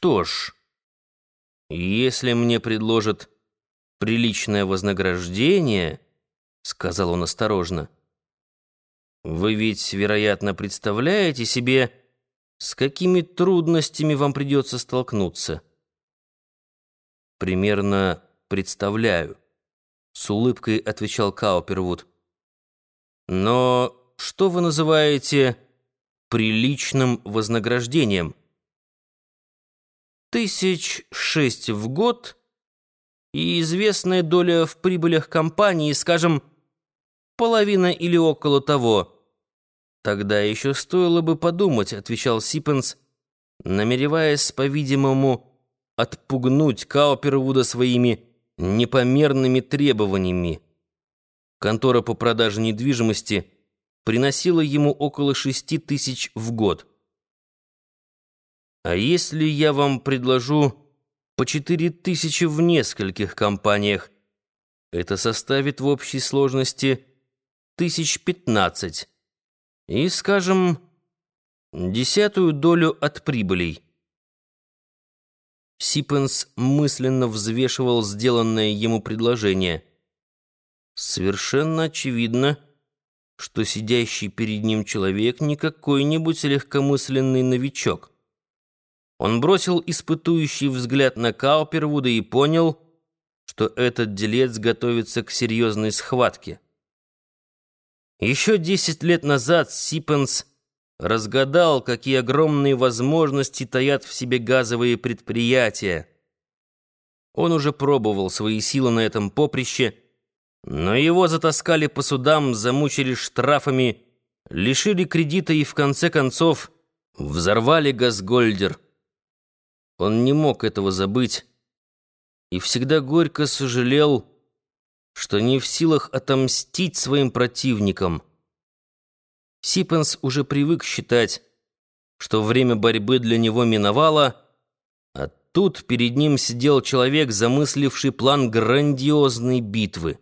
Что ж, если мне предложат приличное вознаграждение, сказал он осторожно, вы ведь, вероятно, представляете себе, с какими трудностями вам придется столкнуться. Примерно представляю, с улыбкой отвечал Каупервуд. Но что вы называете приличным вознаграждением? Тысяч шесть в год и известная доля в прибылях компании, скажем, половина или около того. Тогда еще стоило бы подумать, отвечал Сипенс, намереваясь, по-видимому, отпугнуть Каупервуда своими непомерными требованиями. Контора по продаже недвижимости приносила ему около шести тысяч в год. А если я вам предложу по четыре тысячи в нескольких компаниях, это составит в общей сложности тысяч пятнадцать. И, скажем, десятую долю от прибылей. Сипенс мысленно взвешивал сделанное ему предложение. Совершенно очевидно, что сидящий перед ним человек не какой-нибудь легкомысленный новичок. Он бросил испытующий взгляд на Каупервуда и понял, что этот делец готовится к серьезной схватке. Еще десять лет назад Сипенс разгадал, какие огромные возможности таят в себе газовые предприятия. Он уже пробовал свои силы на этом поприще, но его затаскали по судам, замучили штрафами, лишили кредита и, в конце концов, взорвали Газгольдер. Он не мог этого забыть и всегда горько сожалел, что не в силах отомстить своим противникам. Сипенс уже привык считать, что время борьбы для него миновало, а тут перед ним сидел человек, замысливший план грандиозной битвы.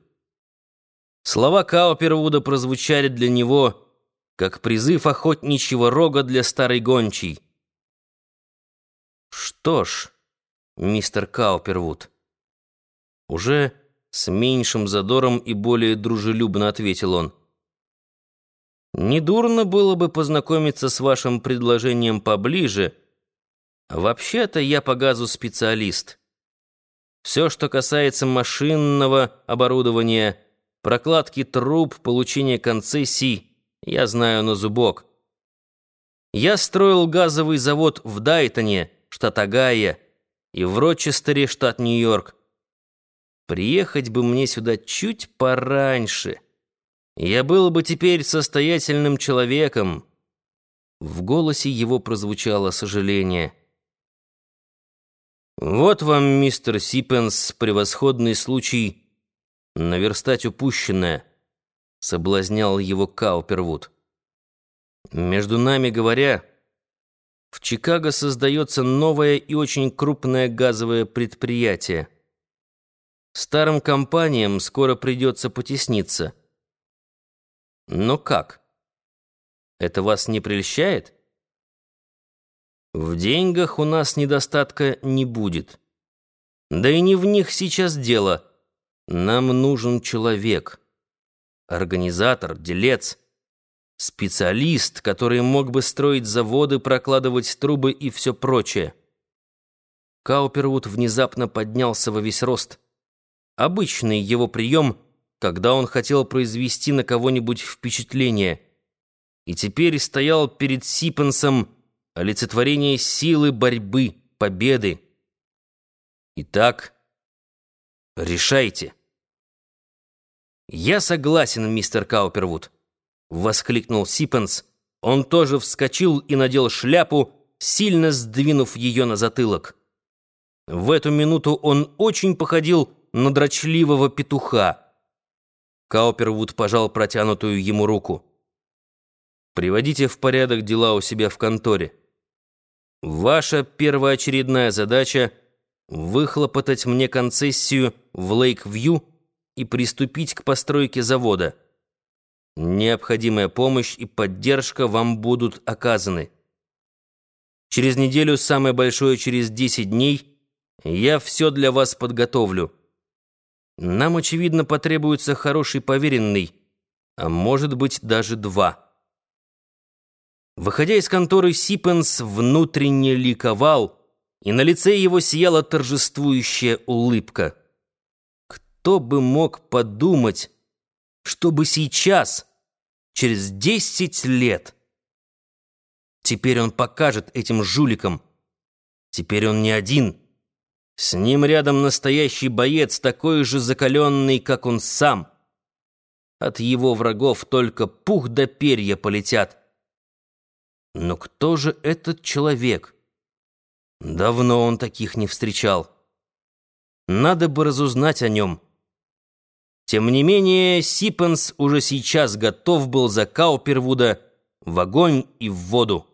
Слова Каупервуда прозвучали для него, как призыв охотничьего рога для старой гончей. «Что ж, мистер Каупервуд», уже с меньшим задором и более дружелюбно ответил он. «Недурно было бы познакомиться с вашим предложением поближе. Вообще-то я по газу специалист. Все, что касается машинного оборудования, прокладки труб, получения концессий, я знаю на зубок. Я строил газовый завод в Дайтоне, штат Огайо, и в Рочестере, штат Нью-Йорк. Приехать бы мне сюда чуть пораньше. Я был бы теперь состоятельным человеком. В голосе его прозвучало сожаление. Вот вам, мистер Сипенс, превосходный случай наверстать упущенное, соблазнял его Каупервуд. Между нами говоря, в Чикаго создается новое и очень крупное газовое предприятие. Старым компаниям скоро придется потесниться. Но как? Это вас не прельщает? В деньгах у нас недостатка не будет. Да и не в них сейчас дело. Нам нужен человек. Организатор, делец, специалист, который мог бы строить заводы, прокладывать трубы и все прочее. Каупервуд внезапно поднялся во весь рост — Обычный его прием, когда он хотел произвести на кого-нибудь впечатление. И теперь стоял перед Сипенсом олицетворение силы борьбы, победы. Итак, решайте. «Я согласен, мистер Каупервуд», — воскликнул Сипенс. Он тоже вскочил и надел шляпу, сильно сдвинув ее на затылок. В эту минуту он очень походил на дрочливого петуха. Каупервуд пожал протянутую ему руку. «Приводите в порядок дела у себя в конторе. Ваша первоочередная задача — выхлопотать мне концессию в Лейк-Вью и приступить к постройке завода. Необходимая помощь и поддержка вам будут оказаны». Через неделю, самое большое через 10 дней, я все для вас подготовлю. Нам, очевидно, потребуется хороший поверенный, а может быть даже два. Выходя из конторы, Сипенс внутренне ликовал, и на лице его сияла торжествующая улыбка. Кто бы мог подумать, чтобы сейчас, через десять лет, теперь он покажет этим жуликам, теперь он не один, с ним рядом настоящий боец, такой же закаленный, как он сам. От его врагов только пух да перья полетят. Но кто же этот человек? Давно он таких не встречал. Надо бы разузнать о нем. Тем не менее, Сипенс уже сейчас готов был за Каупервуда в огонь и в воду.